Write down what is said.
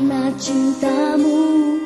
Karena cintamu